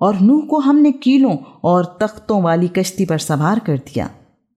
और नूह को हमने कीलों और तख्तों वाली कश्ती पर सवार कर दिया।